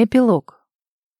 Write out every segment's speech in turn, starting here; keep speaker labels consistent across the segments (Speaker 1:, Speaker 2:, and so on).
Speaker 1: Эпилог.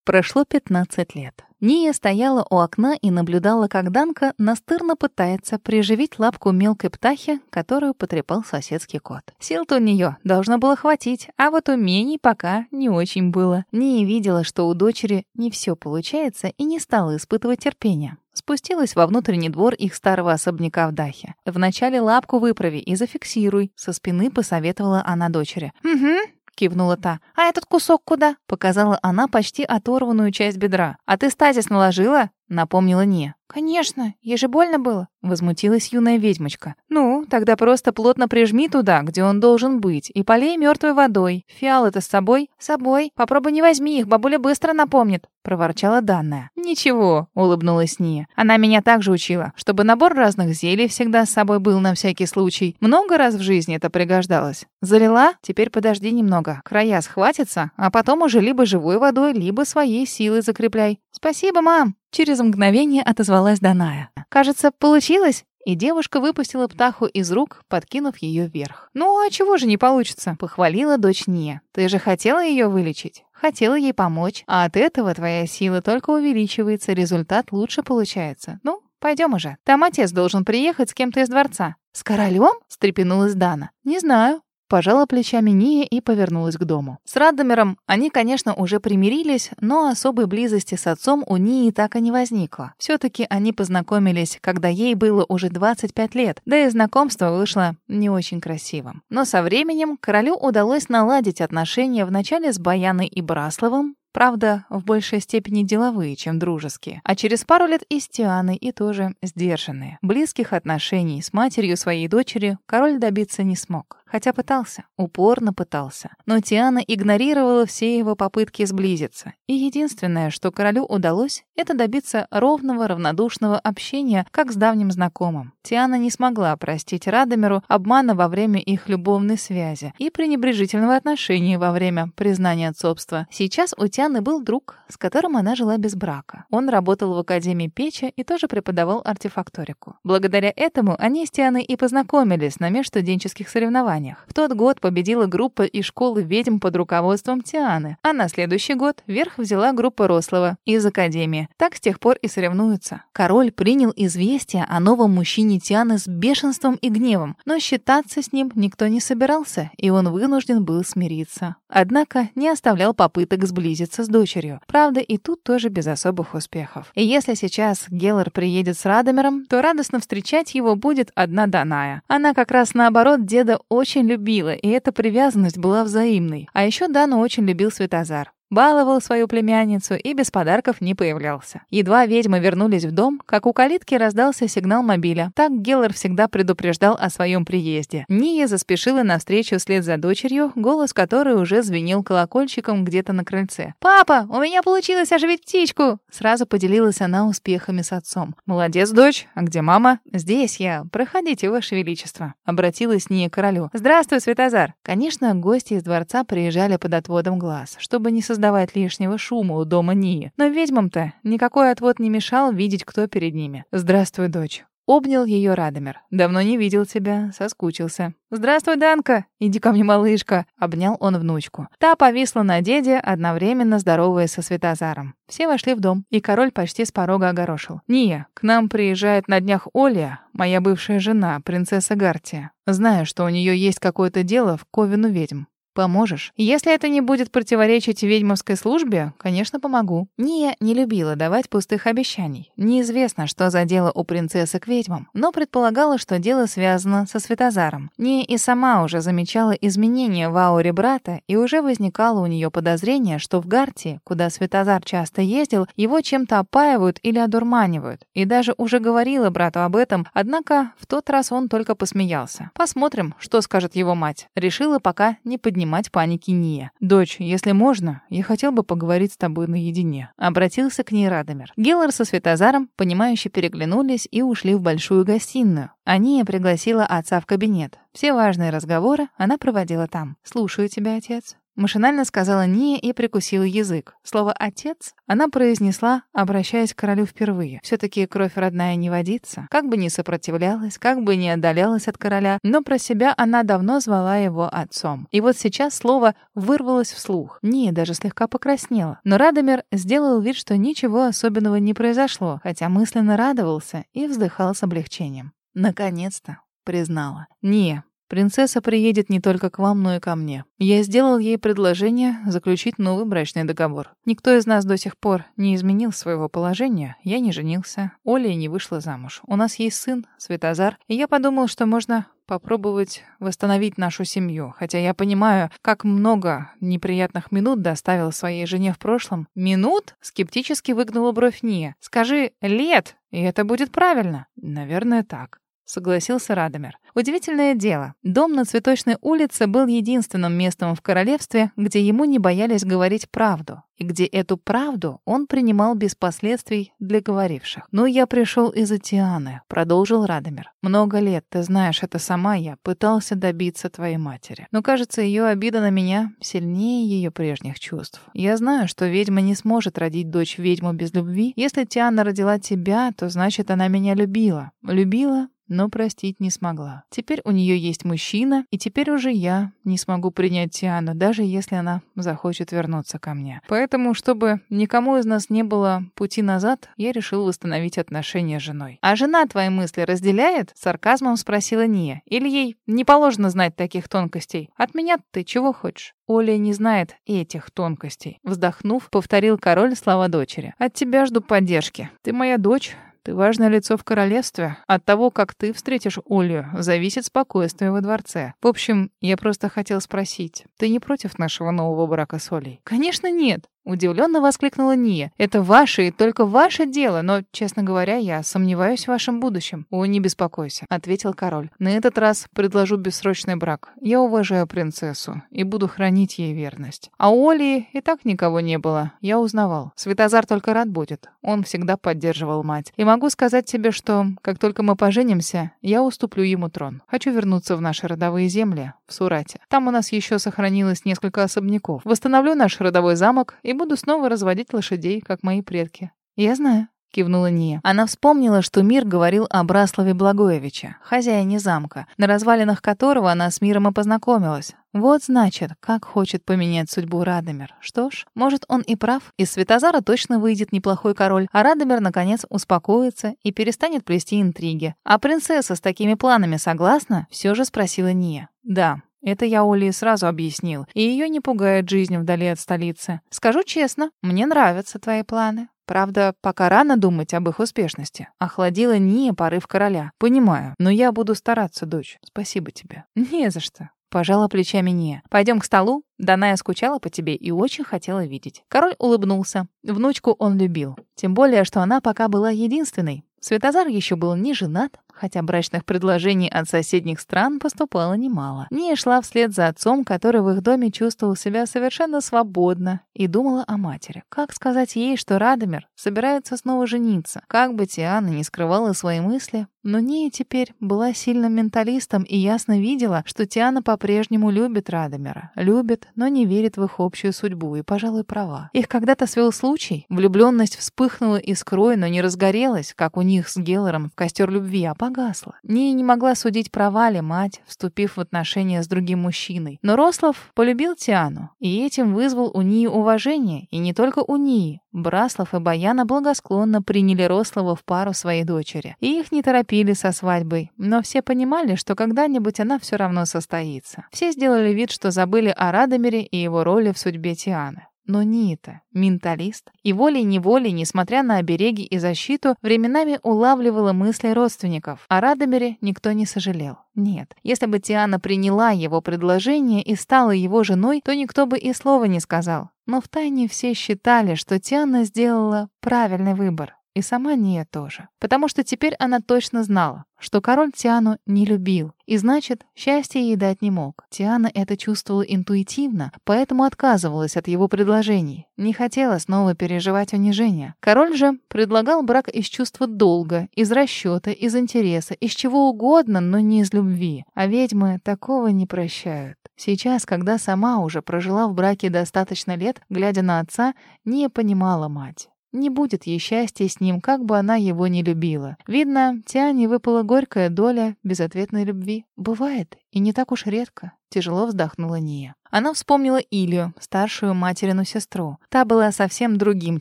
Speaker 1: Прошло 15 лет. Ния стояла у окна и наблюдала, как Данка настырно пытается приживить лапку мелкой птахи, которую потрепал соседский кот. Сил-то у нее должно было хватить, а вот умений пока не очень было. Ния видела, что у дочери не все получается, и не стала испытывать терпения. Спустилась во внутренний двор их старого особняка в Дахе. «Вначале лапку выправи и зафиксируй», — со спины посоветовала она дочери.
Speaker 2: «Угу», кивнула та. «А этот кусок куда?»
Speaker 1: Показала она почти оторванную часть бедра. «А ты стазис наложила?» Напомнила не.
Speaker 2: «Конечно, ей же больно было», —
Speaker 1: возмутилась юная ведьмочка. «Ну, тогда просто плотно прижми туда, где он должен быть, и полей мертвой водой. Фиалы-то с собой?»
Speaker 2: «С собой. Попробуй не возьми их, бабуля быстро напомнит», —
Speaker 1: проворчала данная. «Ничего», — улыбнулась Ния. «Она меня также учила, чтобы набор разных зелий всегда с собой был на всякий случай. Много раз в жизни это пригождалось. Залила? Теперь подожди немного. Края схватятся, а потом уже либо живой водой, либо своей силой закрепляй».
Speaker 2: «Спасибо, мам»,
Speaker 1: Через мгновение отозвалась Даная. «Кажется, получилось?» И девушка выпустила птаху из рук, подкинув ее вверх. «Ну, а чего же не получится?» — похвалила дочь Ния. «Ты же хотела ее вылечить?» Хотела ей помочь, а от этого твоя сила только увеличивается, результат лучше получается. Ну, пойдем уже. Там отец должен приехать с кем-то из дворца.
Speaker 2: С королем?
Speaker 1: встрепенулась Дана. Не знаю. Пожала плечами Ния и повернулась к дому. С Радомером они, конечно, уже примирились, но особой близости с отцом у Нии так и не возникло. Все-таки они познакомились, когда ей было уже 25 лет, да и знакомство вышло не очень красивым. Но со временем королю удалось наладить отношения вначале с Баяной и Брасловым, Правда, в большей степени деловые, чем дружеские. А через пару лет и с Тианой, и тоже сдержанные. Близких отношений с матерью своей дочери король добиться не смог. Хотя пытался, упорно пытался. Но Тиана игнорировала все его попытки сблизиться. И единственное, что королю удалось, это добиться ровного, равнодушного общения, как с давним знакомым. Тиана не смогла простить Радомеру обмана во время их любовной связи и пренебрежительного отношения во время признания отцовства. Сейчас у Тианы был друг, с которым она жила без брака. Он работал в Академии Печи и тоже преподавал артефакторику. Благодаря этому они с Тианой и познакомились на межстуденческих соревнованиях соревнованиях. В тот год победила группа из школы ведьм под руководством Тианы, а на следующий год верх взяла группа Рослова из Академии. Так с тех пор и соревнуются. Король принял известие о новом мужчине Тианы с бешенством и гневом, но считаться с ним никто не собирался, и он вынужден был смириться. Однако не оставлял попыток сблизиться с дочерью. Правда, и тут тоже без особых успехов. И если сейчас Геллар приедет с Радомером, то радостно встречать его будет одна Даная. Она как раз наоборот деда очень очень любила, и эта привязанность была взаимной. А еще Дану очень любил Светозар. Баловал свою племянницу и без подарков не появлялся. Едва ведьмы вернулись в дом, как у калитки раздался сигнал мобиля. Так Геллар всегда предупреждал о своем приезде. Ния заспешила навстречу вслед за дочерью, голос которой уже звенел колокольчиком где-то на крыльце.
Speaker 2: «Папа, у меня получилось оживить птичку!»
Speaker 1: Сразу поделилась она успехами с отцом. «Молодец, дочь. А где мама?» «Здесь я. Проходите, ваше величество». Обратилась Ния к королю. «Здравствуй, Светозар». Конечно, гости из дворца приезжали под отводом глаз, чтобы не создавать создавать лишнего шума у дома Нии. Но ведьмам-то никакой отвод не мешал видеть, кто перед ними. «Здравствуй, дочь». Обнял ее Радомир. «Давно не видел тебя, соскучился». «Здравствуй, Данка! Иди ко мне, малышка!» Обнял он внучку. Та повисла на деде, одновременно здороваясь со Светозаром. Все вошли в дом, и король почти с порога огорошил. «Ния, к нам приезжает на днях Оля, моя бывшая жена, принцесса Гартия. Знаю, что у нее есть какое-то дело в Ковину ведьм. Поможешь? Если это не будет противоречить ведьмовской службе, конечно, помогу. Ния не любила давать пустых обещаний. Неизвестно, что за дело у принцессы к ведьмам, но предполагала, что дело связано со Светозаром. Ния и сама уже замечала изменения в ауре брата, и уже возникало у нее подозрение, что в Гарте, куда Светозар часто ездил, его чем-то опаивают или одурманивают. И даже уже говорила брату об этом, однако в тот раз он только посмеялся. Посмотрим, что скажет его мать. Решила пока не поднимать поднимать паники Ния. «Дочь, если можно, я хотел бы поговорить с тобой наедине», — обратился к ней Радомир. Геллар со Светозаром, понимающе переглянулись и ушли в большую гостиную. А Ния пригласила отца в кабинет. Все важные разговоры она проводила там. «Слушаю тебя, отец». Машинально сказала Ния и прикусила язык. Слово «отец» она произнесла, обращаясь к королю впервые. все таки кровь родная не водится. Как бы ни сопротивлялась, как бы ни отдалялась от короля, но про себя она давно звала его отцом. И вот сейчас слово вырвалось вслух. Ния даже слегка покраснела. Но Радомир сделал вид, что ничего особенного не произошло, хотя мысленно радовался и вздыхал с облегчением. Наконец-то признала. «Не, принцесса приедет не только к вам, но и ко мне. Я сделал ей предложение заключить новый брачный договор. Никто из нас до сих пор не изменил своего положения. Я не женился, Оля не вышла замуж. У нас есть сын, Светозар, и я подумал, что можно попробовать восстановить нашу семью. Хотя я понимаю, как много неприятных минут доставил своей жене в прошлом. Минут? Скептически выгнула бровь Ния. Скажи «лет», и это будет правильно. Наверное, так согласился Радомир. Удивительное дело. Дом на Цветочной улице был единственным местом в королевстве, где ему не боялись говорить правду, и где эту правду он принимал без последствий для говоривших. «Но я пришел из-за Тианы», — продолжил Радомир. «Много лет, ты знаешь, это сама я пытался добиться твоей матери. Но, кажется, ее обида на меня сильнее ее прежних чувств. Я знаю, что ведьма не сможет родить дочь ведьму без любви. Если Тиана родила тебя, то значит, она меня любила. Любила но простить не смогла. Теперь у нее есть мужчина, и теперь уже я не смогу принять Тиану, даже если она захочет вернуться ко мне. Поэтому, чтобы никому из нас не было пути назад, я решил восстановить отношения с женой. «А жена твои мысли разделяет?» — сарказмом спросила Ния. «Или ей не положено знать таких тонкостей? От меня ты чего хочешь?» Оля не знает этих тонкостей. Вздохнув, повторил король слова дочери. «От тебя жду поддержки. Ты моя дочь, ты важное лицо в королевстве. От того, как ты встретишь Олю, зависит спокойствие во дворце. В общем, я просто хотел спросить, ты не против нашего нового брака с Олей? Конечно, нет. Удивленно воскликнула Ния. «Это ваше и только ваше дело, но, честно говоря, я сомневаюсь в вашем будущем». «О, не беспокойся», — ответил король. «На этот раз предложу бессрочный брак. Я уважаю принцессу и буду хранить ей верность. А у Оли и так никого не было. Я узнавал. Светозар только рад будет. Он всегда поддерживал мать. И могу сказать тебе, что, как только мы поженимся, я уступлю ему трон. Хочу вернуться в наши родовые земли, в Сурате. Там у нас еще сохранилось несколько особняков. Восстановлю наш родовой замок и буду снова разводить лошадей, как мои предки. Я знаю. — кивнула Ния. Она вспомнила, что Мир говорил о Браславе Благоевиче, хозяине замка, на развалинах которого она с Миром и познакомилась. Вот значит, как хочет поменять судьбу Радомир. Что ж, может, он и прав. Из Светозара точно выйдет неплохой король, а Радомир, наконец, успокоится и перестанет плести интриги. А принцесса с такими планами согласна? Все же спросила Ния. Да, это я Оле сразу объяснил, и ее не пугает жизнь вдали от столицы. Скажу честно, мне нравятся твои планы. Правда, пока рано думать об их успешности. Охладила не порыв короля. Понимаю, но я буду стараться, дочь. Спасибо тебе. Не за что. Пожала плечами не. Пойдем к столу. Даная скучала по тебе и очень хотела видеть. Король улыбнулся. Внучку он любил. Тем более, что она пока была единственной. Светозар еще был не женат, хотя брачных предложений от соседних стран поступало немало. Не шла вслед за отцом, который в их доме чувствовал себя совершенно свободно, и думала о матери. Как сказать ей, что Радомир собирается снова жениться? Как бы Тиана не скрывала свои мысли, но Ния теперь была сильным менталистом и ясно видела, что Тиана по-прежнему любит Радомира. Любит, но не верит в их общую судьбу и, пожалуй, права. Их когда-то свел случай. Влюбленность вспыхнула искрой, но не разгорелась, как у них с Геллером в костер любви, а погасла. Ния не могла судить про Вали, мать, вступив в отношения с другим мужчиной. Но Рослов полюбил Тиану, и этим вызвал у Нии уважение, и не только у Нии. Браслов и Баяна благосклонно приняли Рослова в пару своей дочери. И их не торопили со свадьбой, но все понимали, что когда-нибудь она все равно состоится. Все сделали вид, что забыли о Радомире и его роли в судьбе Тианы. Но Нита, менталист, и волей-неволей, несмотря на обереги и защиту, временами улавливала мысли родственников. О Радомире никто не сожалел. Нет, если бы Тиана приняла его предложение и стала его женой, то никто бы и слова не сказал. Но втайне все считали, что Тиана сделала правильный выбор. И сама Ния тоже. Потому что теперь она точно знала, что король Тиану не любил, и значит, счастья ей дать не мог. Тиана это чувствовала интуитивно, поэтому отказывалась от его предложений. Не хотела снова переживать унижение. Король же предлагал брак из чувства долга, из расчета, из интереса, из чего угодно, но не из любви. А ведьмы такого не прощают. Сейчас, когда сама уже прожила в браке достаточно лет, глядя на отца, не понимала мать. Не будет ей счастья с ним, как бы она его не любила. Видно, Тиане выпала горькая доля безответной любви. Бывает, и не так уж редко. Тяжело вздохнула Ния. Она вспомнила Илью, старшую материну сестру. Та была совсем другим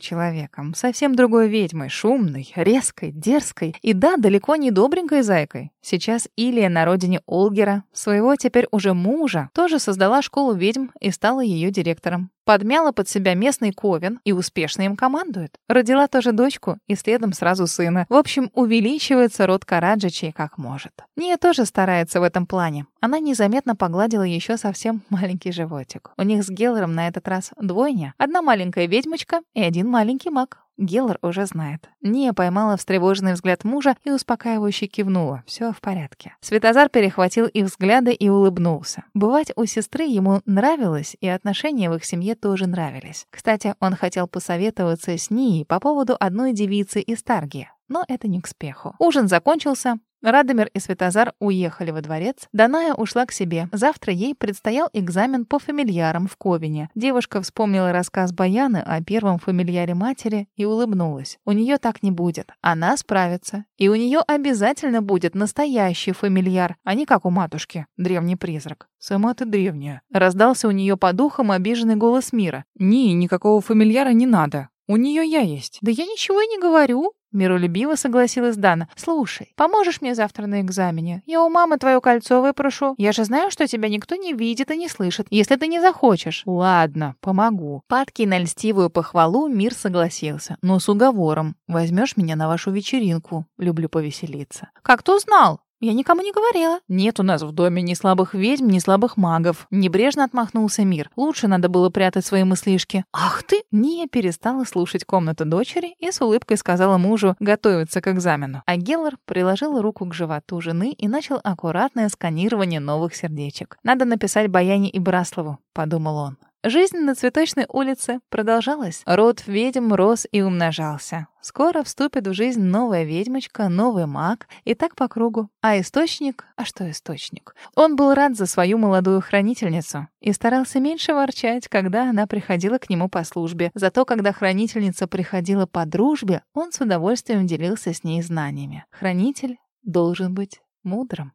Speaker 1: человеком, совсем другой ведьмой, шумной, резкой, дерзкой и, да, далеко не добренькой зайкой. Сейчас Илия на родине Олгера, своего теперь уже мужа, тоже создала школу ведьм и стала ее директором. Подмяла под себя местный ковен и успешно им командует. Родила тоже дочку и следом сразу сына. В общем, увеличивается род Караджичей как может. Ния тоже старается в этом плане. Она незаметно погладила еще совсем маленький животик. У них с Геллером на этот раз двойня. Одна маленькая ведьмочка и один маленький маг. Геллер уже знает. Ния поймала встревоженный взгляд мужа и успокаивающе кивнула. Все в порядке. Светозар перехватил их взгляды и улыбнулся. Бывать у сестры ему нравилось, и отношения в их семье тоже нравились. Кстати, он хотел посоветоваться с Нией по поводу одной девицы из Тарги. Но это не к спеху. Ужин закончился, Радомир и Светозар уехали во дворец. Даная ушла к себе. Завтра ей предстоял экзамен по фамильярам в Ковине. Девушка вспомнила рассказ Баяны о первом фамильяре матери и улыбнулась. У нее так не будет. Она справится. И у нее обязательно будет настоящий фамильяр, а не как у матушки, древний призрак. «Сама ты древняя», — раздался у нее по духам обиженный голос мира. «Не, никакого фамильяра не надо. У нее я есть».
Speaker 2: «Да я ничего и не говорю»,
Speaker 1: Миролюбиво согласилась Дана. «Слушай, поможешь мне завтра на экзамене? Я у мамы твое кольцо выпрошу. Я же знаю, что тебя никто не видит и не слышит, если ты не захочешь». «Ладно, помогу». Падкий на льстивую похвалу Мир согласился, но с уговором. «Возьмешь меня на вашу вечеринку. Люблю повеселиться».
Speaker 2: «Как ты узнал?» «Я никому не говорила».
Speaker 1: «Нет у нас в доме ни слабых ведьм, ни слабых магов». Небрежно отмахнулся мир. Лучше надо было прятать свои мыслишки.
Speaker 2: «Ах ты!»
Speaker 1: Ния перестала слушать комнату дочери и с улыбкой сказала мужу готовиться к экзамену. А Геллар приложил руку к животу жены и начал аккуратное сканирование новых сердечек. «Надо написать Баяне и Браслову», — подумал он. Жизнь на Цветочной улице продолжалась. Род ведьм рос и умножался. Скоро вступит в жизнь новая ведьмочка, новый маг, и так по кругу. А источник? А что источник? Он был рад за свою молодую хранительницу и старался меньше ворчать, когда она приходила к нему по службе. Зато когда хранительница приходила по дружбе, он с удовольствием делился с ней знаниями. Хранитель должен быть мудрым.